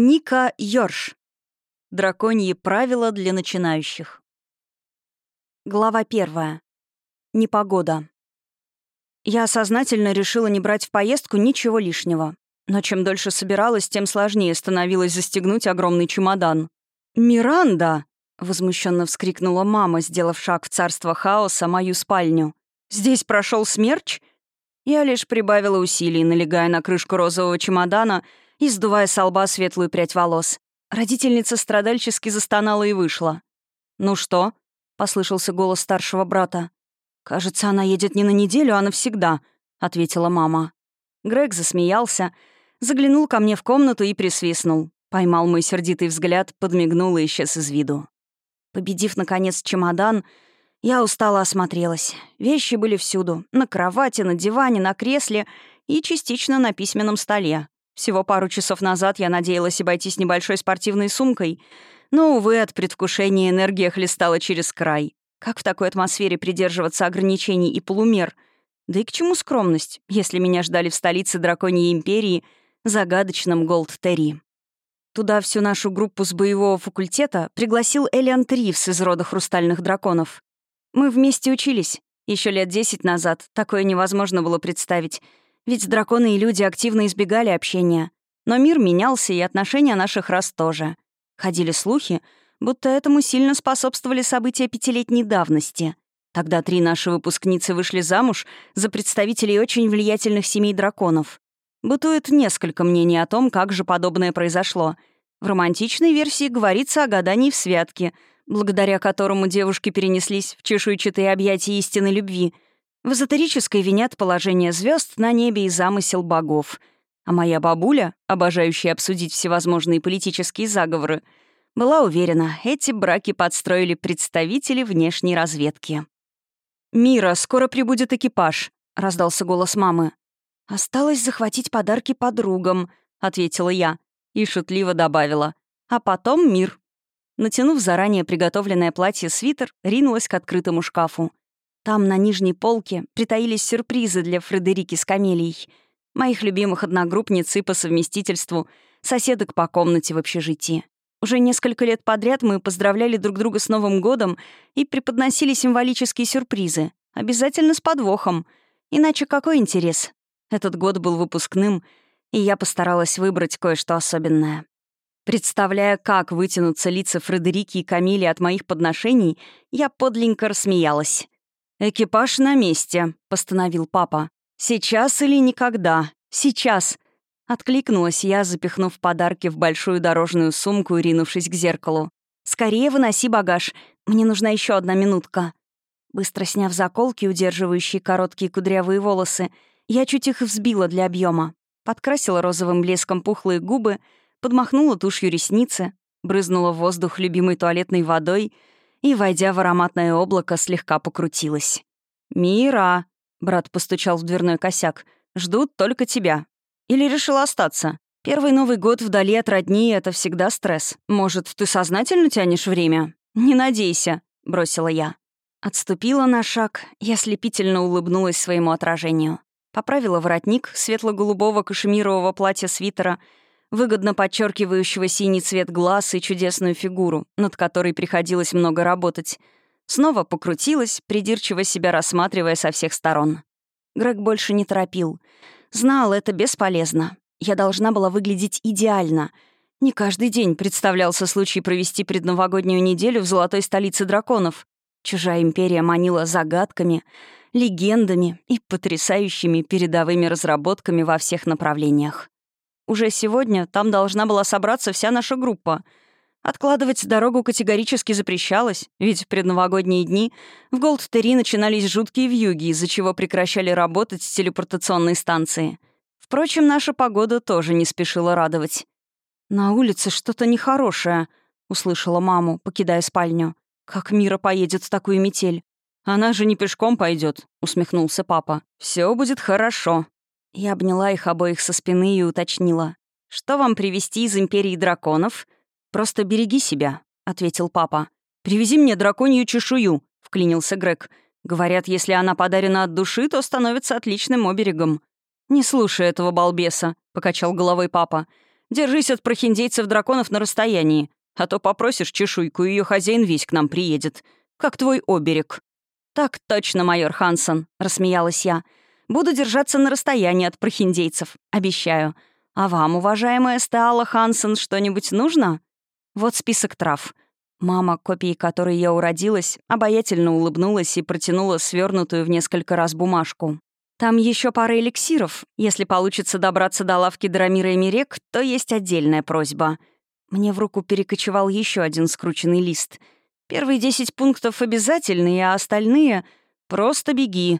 Ника Йорш. Драконьи правила для начинающих. Глава первая. Непогода. Я сознательно решила не брать в поездку ничего лишнего. Но чем дольше собиралась, тем сложнее становилось застегнуть огромный чемодан. «Миранда!» — возмущенно вскрикнула мама, сделав шаг в царство хаоса, мою спальню. «Здесь прошел смерч?» Я лишь прибавила усилий, налегая на крышку розового чемодана и сдувая лба светлую прядь волос. Родительница страдальчески застонала и вышла. «Ну что?» — послышался голос старшего брата. «Кажется, она едет не на неделю, а навсегда», — ответила мама. Грег засмеялся, заглянул ко мне в комнату и присвистнул. Поймал мой сердитый взгляд, подмигнул и исчез из виду. Победив, наконец, чемодан, я устало осмотрелась. Вещи были всюду. На кровати, на диване, на кресле и частично на письменном столе. Всего пару часов назад я надеялась обойтись небольшой спортивной сумкой, но, увы, от предвкушения энергия хлестала через край. Как в такой атмосфере придерживаться ограничений и полумер? Да и к чему скромность, если меня ждали в столице Драконьей Империи, загадочном Голд-Терри? Туда всю нашу группу с боевого факультета пригласил Элиан Тривс из рода Хрустальных Драконов. Мы вместе учились. Еще лет десять назад такое невозможно было представить, ведь драконы и люди активно избегали общения. Но мир менялся, и отношения наших рас тоже. Ходили слухи, будто этому сильно способствовали события пятилетней давности. Тогда три наши выпускницы вышли замуж за представителей очень влиятельных семей драконов. Бытует несколько мнений о том, как же подобное произошло. В романтичной версии говорится о гадании в святке, благодаря которому девушки перенеслись в чешуйчатые объятия истинной любви — в эзотерической винят положение звезд на небе и замысел богов. А моя бабуля, обожающая обсудить всевозможные политические заговоры, была уверена, эти браки подстроили представители внешней разведки. «Мира, скоро прибудет экипаж», — раздался голос мамы. «Осталось захватить подарки подругам», — ответила я и шутливо добавила. «А потом мир». Натянув заранее приготовленное платье-свитер, ринулась к открытому шкафу. Там, на нижней полке, притаились сюрпризы для Фредерики с Камелией, моих любимых одногруппниц и по совместительству соседок по комнате в общежитии. Уже несколько лет подряд мы поздравляли друг друга с Новым годом и преподносили символические сюрпризы, обязательно с подвохом. Иначе какой интерес? Этот год был выпускным, и я постаралась выбрать кое-что особенное. Представляя, как вытянутся лица Фредерики и Камили от моих подношений, я подленько рассмеялась. «Экипаж на месте», — постановил папа. «Сейчас или никогда? Сейчас!» Откликнулась я, запихнув подарки в большую дорожную сумку и ринувшись к зеркалу. «Скорее выноси багаж. Мне нужна еще одна минутка». Быстро сняв заколки, удерживающие короткие кудрявые волосы, я чуть их взбила для объема. Подкрасила розовым блеском пухлые губы, подмахнула тушью ресницы, брызнула в воздух любимой туалетной водой — и, войдя в ароматное облако, слегка покрутилась. «Мира!» — брат постучал в дверной косяк. «Ждут только тебя. Или решила остаться? Первый Новый год вдали от родни — это всегда стресс. Может, ты сознательно тянешь время? Не надейся», — бросила я. Отступила на шаг и ослепительно улыбнулась своему отражению. Поправила воротник светло-голубого кашемирового платья-свитера — выгодно подчеркивающего синий цвет глаз и чудесную фигуру, над которой приходилось много работать. Снова покрутилась, придирчиво себя рассматривая со всех сторон. Грег больше не торопил. Знал, это бесполезно. Я должна была выглядеть идеально. Не каждый день представлялся случай провести предновогоднюю неделю в золотой столице драконов. Чужая империя манила загадками, легендами и потрясающими передовыми разработками во всех направлениях. Уже сегодня там должна была собраться вся наша группа. Откладывать дорогу категорически запрещалось, ведь в предновогодние дни в Голд-Терри начинались жуткие вьюги, из-за чего прекращали работать телепортационные станции. Впрочем, наша погода тоже не спешила радовать. «На улице что-то нехорошее», — услышала маму, покидая спальню. «Как Мира поедет в такую метель?» «Она же не пешком пойдет, усмехнулся папа. Все будет хорошо», я обняла их обоих со спины и уточнила. «Что вам привезти из Империи драконов?» «Просто береги себя», — ответил папа. «Привези мне драконью чешую», — вклинился Грег. «Говорят, если она подарена от души, то становится отличным оберегом». «Не слушай этого балбеса», — покачал головой папа. Держись от прохиндейцев-драконов на расстоянии, а то попросишь чешуйку, и ее хозяин весь к нам приедет. Как твой оберег». «Так точно, майор Хансон», — рассмеялась я. «Буду держаться на расстоянии от прохиндейцев, обещаю. А вам, уважаемая Стеала Хансон, что-нибудь нужно?» Вот список трав. Мама, копией которой я уродилась, обаятельно улыбнулась и протянула свернутую в несколько раз бумажку. Там еще пара эликсиров. Если получится добраться до лавки Драмира и Мирек, то есть отдельная просьба. Мне в руку перекочевал еще один скрученный лист. Первые десять пунктов обязательные, а остальные — просто беги.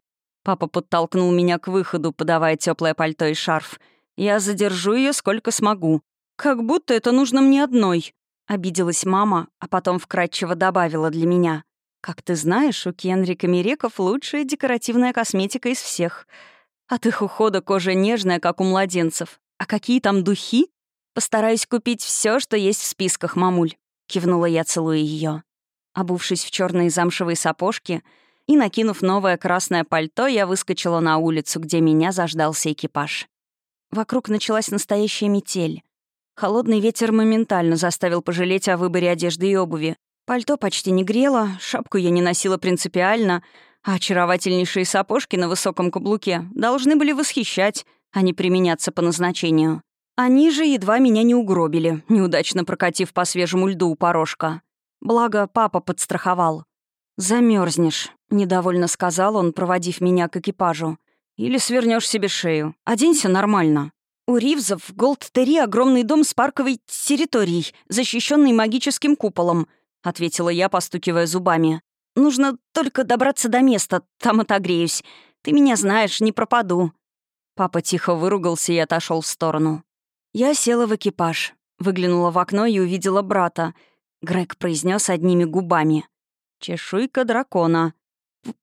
Папа подтолкнул меня к выходу, подавая теплое пальто и шарф. Я задержу ее сколько смогу. Как будто это нужно мне одной. Обиделась мама, а потом вкратчиво добавила для меня. «Как ты знаешь, у Кенрика Миреков лучшая декоративная косметика из всех. От их ухода кожа нежная, как у младенцев. А какие там духи? Постараюсь купить все, что есть в списках, мамуль», — кивнула я, целуя ее. Обувшись в черные замшевые сапожки и накинув новое красное пальто, я выскочила на улицу, где меня заждался экипаж. Вокруг началась настоящая метель. Холодный ветер моментально заставил пожалеть о выборе одежды и обуви. Пальто почти не грело, шапку я не носила принципиально, а очаровательнейшие сапожки на высоком каблуке должны были восхищать, а не применяться по назначению. Они же едва меня не угробили, неудачно прокатив по свежему льду у порожка. Благо, папа подстраховал. Замерзнешь, недовольно сказал он, проводив меня к экипажу. «Или свернешь себе шею. Оденься нормально». У Ривзов в Голд-Терри огромный дом с парковой территорией, защищенный магическим куполом», — ответила я, постукивая зубами. «Нужно только добраться до места, там отогреюсь. Ты меня знаешь, не пропаду». Папа тихо выругался и отошел в сторону. Я села в экипаж, выглянула в окно и увидела брата. Грег произнес одними губами. «Чешуйка дракона».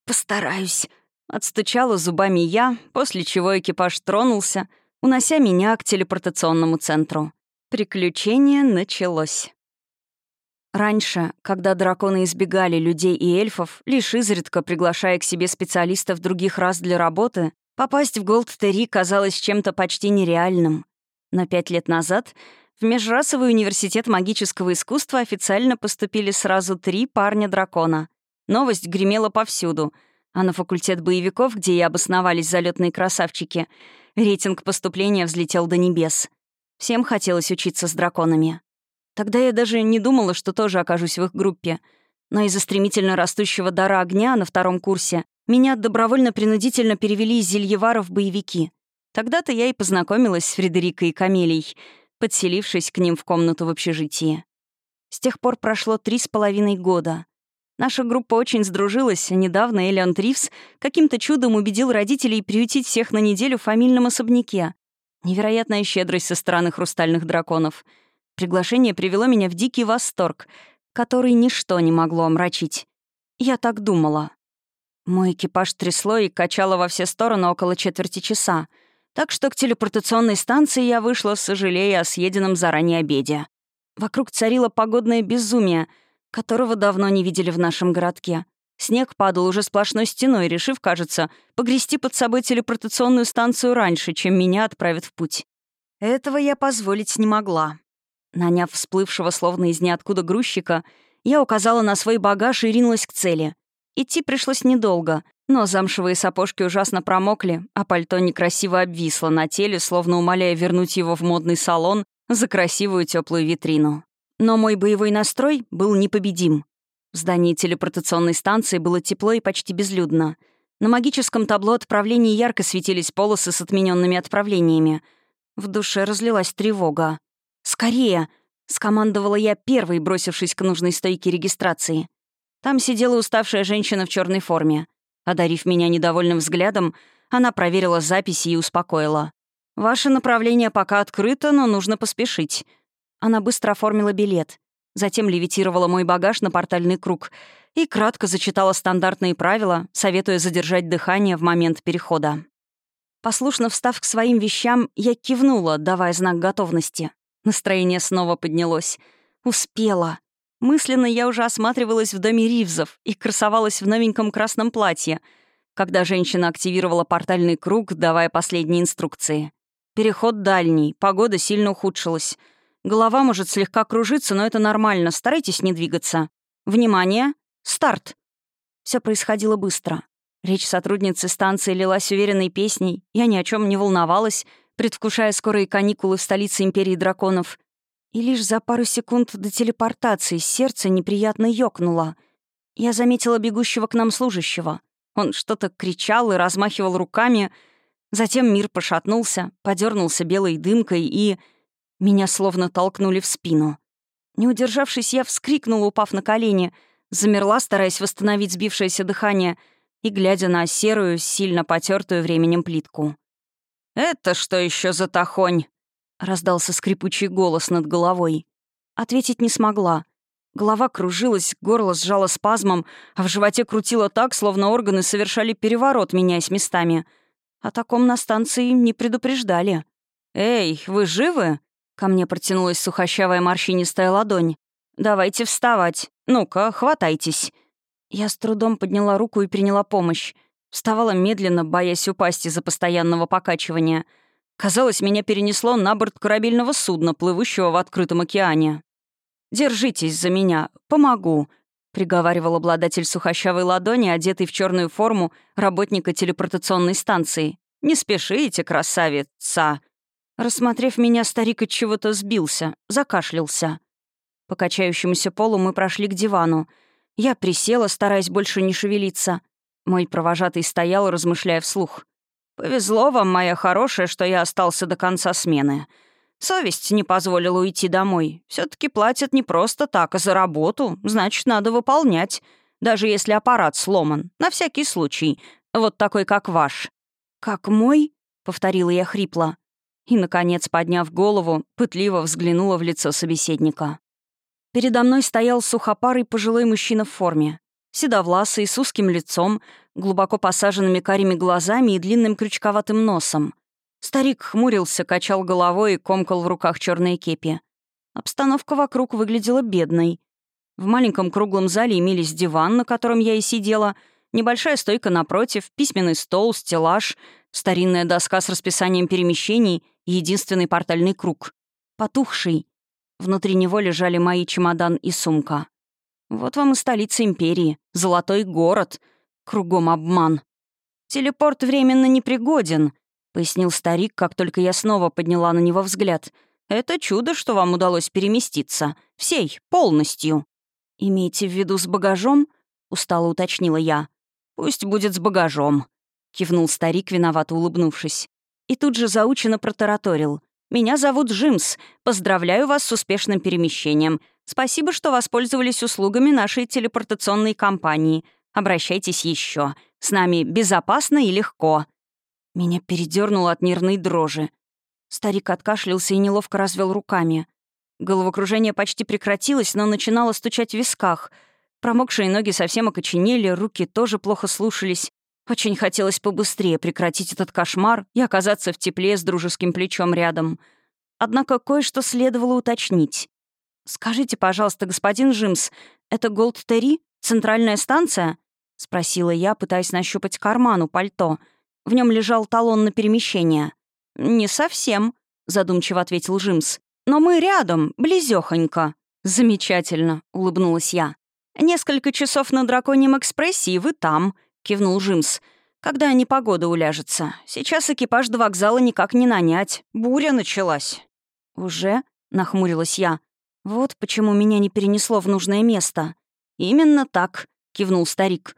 «Постараюсь», — отстучала зубами я, после чего экипаж тронулся — унося меня к телепортационному центру. Приключение началось. Раньше, когда драконы избегали людей и эльфов, лишь изредка приглашая к себе специалистов других рас для работы, попасть в Голд-Терри казалось чем-то почти нереальным. Но пять лет назад в Межрасовый университет магического искусства официально поступили сразу три парня-дракона. Новость гремела повсюду, а на факультет боевиков, где и обосновались залетные красавчики — Рейтинг поступления взлетел до небес. Всем хотелось учиться с драконами. Тогда я даже не думала, что тоже окажусь в их группе. Но из-за стремительно растущего дара огня на втором курсе меня добровольно-принудительно перевели из Зельевара в боевики. Тогда-то я и познакомилась с Фредерикой и Камелей, подселившись к ним в комнату в общежитии. С тех пор прошло три с половиной года. Наша группа очень сдружилась, недавно Элион Тривс каким-то чудом убедил родителей приютить всех на неделю в фамильном особняке. Невероятная щедрость со стороны хрустальных драконов. Приглашение привело меня в дикий восторг, который ничто не могло омрачить. Я так думала. Мой экипаж трясло и качало во все стороны около четверти часа, так что к телепортационной станции я вышла, сожалея о съеденном заранее обеде. Вокруг царило погодное безумие — которого давно не видели в нашем городке. Снег падал уже сплошной стеной, решив, кажется, погрести под собой телепортационную станцию раньше, чем меня отправят в путь. Этого я позволить не могла. Наняв всплывшего словно из ниоткуда грузчика, я указала на свой багаж и ринулась к цели. Идти пришлось недолго, но замшевые сапожки ужасно промокли, а пальто некрасиво обвисло на теле, словно умоляя вернуть его в модный салон за красивую теплую витрину. Но мой боевой настрой был непобедим. В здании телепортационной станции было тепло и почти безлюдно. На магическом табло отправлений ярко светились полосы с отмененными отправлениями. В душе разлилась тревога. «Скорее!» — скомандовала я первой, бросившись к нужной стойке регистрации. Там сидела уставшая женщина в черной форме. Одарив меня недовольным взглядом, она проверила записи и успокоила. «Ваше направление пока открыто, но нужно поспешить. Она быстро оформила билет, затем левитировала мой багаж на портальный круг и кратко зачитала стандартные правила, советуя задержать дыхание в момент перехода. Послушно встав к своим вещам, я кивнула, давая знак готовности. Настроение снова поднялось. Успела. Мысленно я уже осматривалась в доме Ривзов и красовалась в новеньком красном платье, когда женщина активировала портальный круг, давая последние инструкции. Переход дальний, погода сильно ухудшилась. Голова может слегка кружиться, но это нормально, старайтесь не двигаться. Внимание! Старт!» Все происходило быстро. Речь сотрудницы станции лилась уверенной песней, я ни о чем не волновалась, предвкушая скорые каникулы в столице Империи Драконов. И лишь за пару секунд до телепортации сердце неприятно ёкнуло. Я заметила бегущего к нам служащего. Он что-то кричал и размахивал руками. Затем мир пошатнулся, подернулся белой дымкой и... Меня словно толкнули в спину. Не удержавшись, я вскрикнула, упав на колени, замерла, стараясь восстановить сбившееся дыхание и глядя на серую, сильно потертую временем плитку. «Это что еще за тахонь?» — раздался скрипучий голос над головой. Ответить не смогла. Голова кружилась, горло сжало спазмом, а в животе крутило так, словно органы совершали переворот, меняясь местами. О таком на станции не предупреждали. «Эй, вы живы?» Ко мне протянулась сухощавая морщинистая ладонь. «Давайте вставать. Ну-ка, хватайтесь». Я с трудом подняла руку и приняла помощь. Вставала медленно, боясь упасть из-за постоянного покачивания. Казалось, меня перенесло на борт корабельного судна, плывущего в открытом океане. «Держитесь за меня. Помогу», — приговаривал обладатель сухощавой ладони, одетый в черную форму работника телепортационной станции. «Не спешите, красавица!» Рассмотрев меня, старик от чего-то сбился, закашлялся. По качающемуся полу мы прошли к дивану. Я присела, стараясь больше не шевелиться. Мой провожатый стоял, размышляя вслух. «Повезло вам, моя хорошая, что я остался до конца смены. Совесть не позволила уйти домой. все таки платят не просто так, а за работу. Значит, надо выполнять. Даже если аппарат сломан. На всякий случай. Вот такой, как ваш». «Как мой?» — повторила я хрипло и, наконец, подняв голову, пытливо взглянула в лицо собеседника. Передо мной стоял сухопарый пожилой мужчина в форме, седовласый, с узким лицом, глубоко посаженными карими глазами и длинным крючковатым носом. Старик хмурился, качал головой и комкал в руках черные кепи. Обстановка вокруг выглядела бедной. В маленьком круглом зале имелись диван, на котором я и сидела, небольшая стойка напротив, письменный стол, стеллаж, старинная доска с расписанием перемещений — единственный портальный круг. Потухший. Внутри него лежали мои чемодан и сумка. Вот вам и столица империи. Золотой город. Кругом обман. «Телепорт временно непригоден», — пояснил старик, как только я снова подняла на него взгляд. «Это чудо, что вам удалось переместиться. Всей, полностью». «Имейте в виду с багажом?» — устало уточнила я. «Пусть будет с багажом», — кивнул старик, виновато улыбнувшись. И тут же заучено протараторил. «Меня зовут Джимс. Поздравляю вас с успешным перемещением. Спасибо, что воспользовались услугами нашей телепортационной компании. Обращайтесь еще. С нами безопасно и легко». Меня передернуло от нервной дрожи. Старик откашлялся и неловко развел руками. Головокружение почти прекратилось, но начинало стучать в висках. Промокшие ноги совсем окоченели, руки тоже плохо слушались. Очень хотелось побыстрее прекратить этот кошмар и оказаться в тепле с дружеским плечом рядом. Однако кое-что следовало уточнить. «Скажите, пожалуйста, господин Джимс, это Голд Терри? Центральная станция?» — спросила я, пытаясь нащупать карман у пальто. В нем лежал талон на перемещение. «Не совсем», — задумчиво ответил Джимс. «Но мы рядом, близёхонько». «Замечательно», — улыбнулась я. «Несколько часов на Драконьем экспрессе, и вы там кивнул Жимс. «Когда непогода уляжется. Сейчас экипаж до вокзала никак не нанять. Буря началась». «Уже?» — нахмурилась я. «Вот почему меня не перенесло в нужное место». «Именно так», — кивнул старик.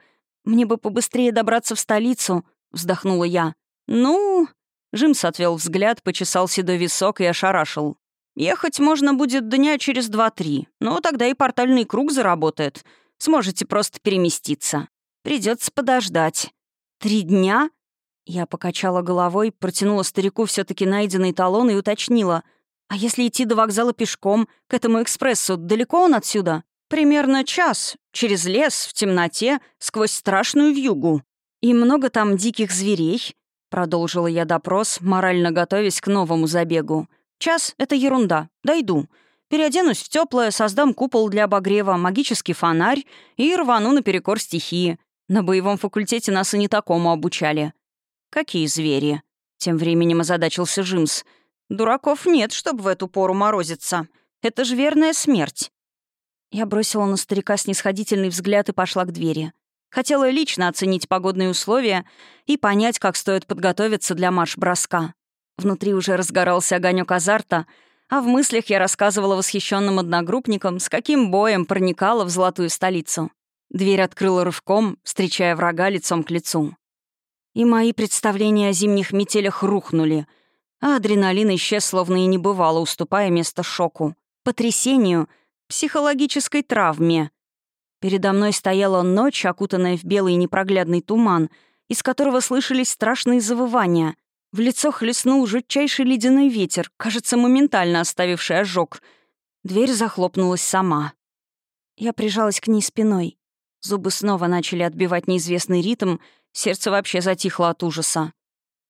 «Мне бы побыстрее добраться в столицу», — вздохнула я. «Ну...» — Жимс отвел взгляд, почесал седой висок и ошарашил. «Ехать можно будет дня через два-три, но тогда и портальный круг заработает. Сможете просто переместиться. Придется подождать. Три дня? Я покачала головой, протянула старику все таки найденный талон и уточнила. А если идти до вокзала пешком, к этому экспрессу, далеко он отсюда? Примерно час. Через лес, в темноте, сквозь страшную вьюгу. И много там диких зверей. Продолжила я допрос, морально готовясь к новому забегу. Час — это ерунда. Дойду. Переоденусь в теплое, создам купол для обогрева, магический фонарь и рвану наперекор стихии. На боевом факультете нас и не такому обучали. Какие звери? Тем временем озадачился Жимс. «Дураков нет, чтобы в эту пору морозиться. Это ж верная смерть». Я бросила на старика снисходительный взгляд и пошла к двери. Хотела лично оценить погодные условия и понять, как стоит подготовиться для марш-броска. Внутри уже разгорался огонек азарта, а в мыслях я рассказывала восхищенным одногруппникам, с каким боем проникала в золотую столицу. Дверь открыла рывком, встречая врага лицом к лицу. И мои представления о зимних метелях рухнули, а адреналин исчез, словно и не бывало, уступая место шоку, потрясению, психологической травме. Передо мной стояла ночь, окутанная в белый непроглядный туман, из которого слышались страшные завывания. В лицо хлестнул жутчайший ледяной ветер, кажется, моментально оставивший ожог. Дверь захлопнулась сама. Я прижалась к ней спиной. Зубы снова начали отбивать неизвестный ритм, сердце вообще затихло от ужаса.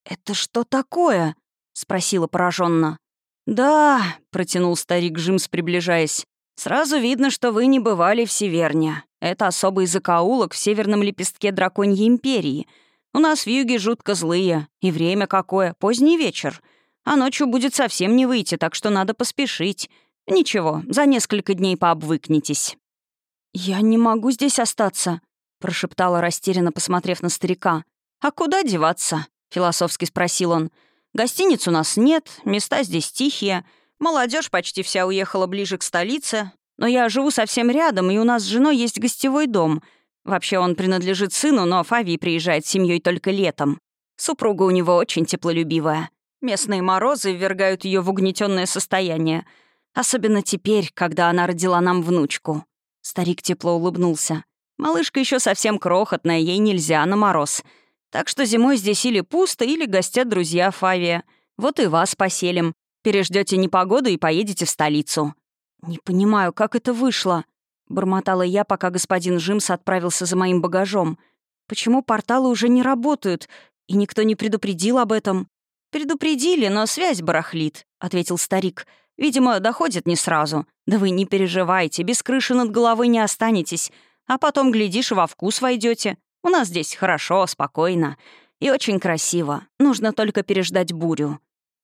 «Это что такое?» — спросила пораженно. «Да», — протянул старик Джимс, приближаясь. Сразу видно, что вы не бывали в Северне. Это особый закоулок в северном лепестке драконьей империи. У нас в юге жутко злые. И время какое, поздний вечер. А ночью будет совсем не выйти, так что надо поспешить. Ничего, за несколько дней пообвыкнетесь». «Я не могу здесь остаться», — прошептала растерянно, посмотрев на старика. «А куда деваться?» — философски спросил он. «Гостиниц у нас нет, места здесь тихие». Молодежь почти вся уехала ближе к столице, но я живу совсем рядом, и у нас с женой есть гостевой дом. Вообще он принадлежит сыну, но Фави приезжает с семьей только летом. Супруга у него очень теплолюбивая. Местные морозы ввергают ее в угнетенное состояние. Особенно теперь, когда она родила нам внучку. Старик тепло улыбнулся. Малышка еще совсем крохотная, ей нельзя на мороз. Так что зимой здесь или пусто, или гостят друзья Фавия. Вот и вас поселим. Переждете непогоду и поедете в столицу». «Не понимаю, как это вышло?» — бормотала я, пока господин Жимс отправился за моим багажом. «Почему порталы уже не работают, и никто не предупредил об этом?» «Предупредили, но связь барахлит», — ответил старик. «Видимо, доходит не сразу. Да вы не переживайте, без крыши над головой не останетесь. А потом, глядишь, во вкус войдете. У нас здесь хорошо, спокойно и очень красиво. Нужно только переждать бурю».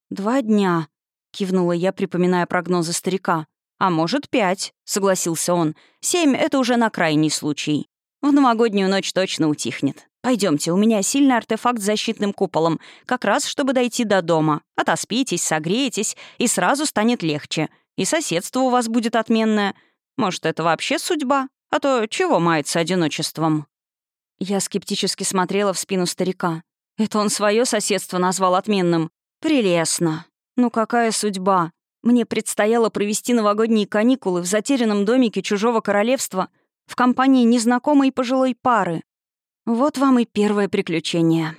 «Два дня», Кивнула я, припоминая прогнозы старика. «А может, пять», — согласился он. «Семь — это уже на крайний случай. В новогоднюю ночь точно утихнет. Пойдемте, у меня сильный артефакт с защитным куполом, как раз чтобы дойти до дома. Отоспитесь, согреетесь, и сразу станет легче. И соседство у вас будет отменное. Может, это вообще судьба? А то чего мается одиночеством?» Я скептически смотрела в спину старика. Это он свое соседство назвал отменным. «Прелестно. Ну какая судьба? Мне предстояло провести новогодние каникулы в затерянном домике чужого королевства в компании незнакомой пожилой пары. Вот вам и первое приключение.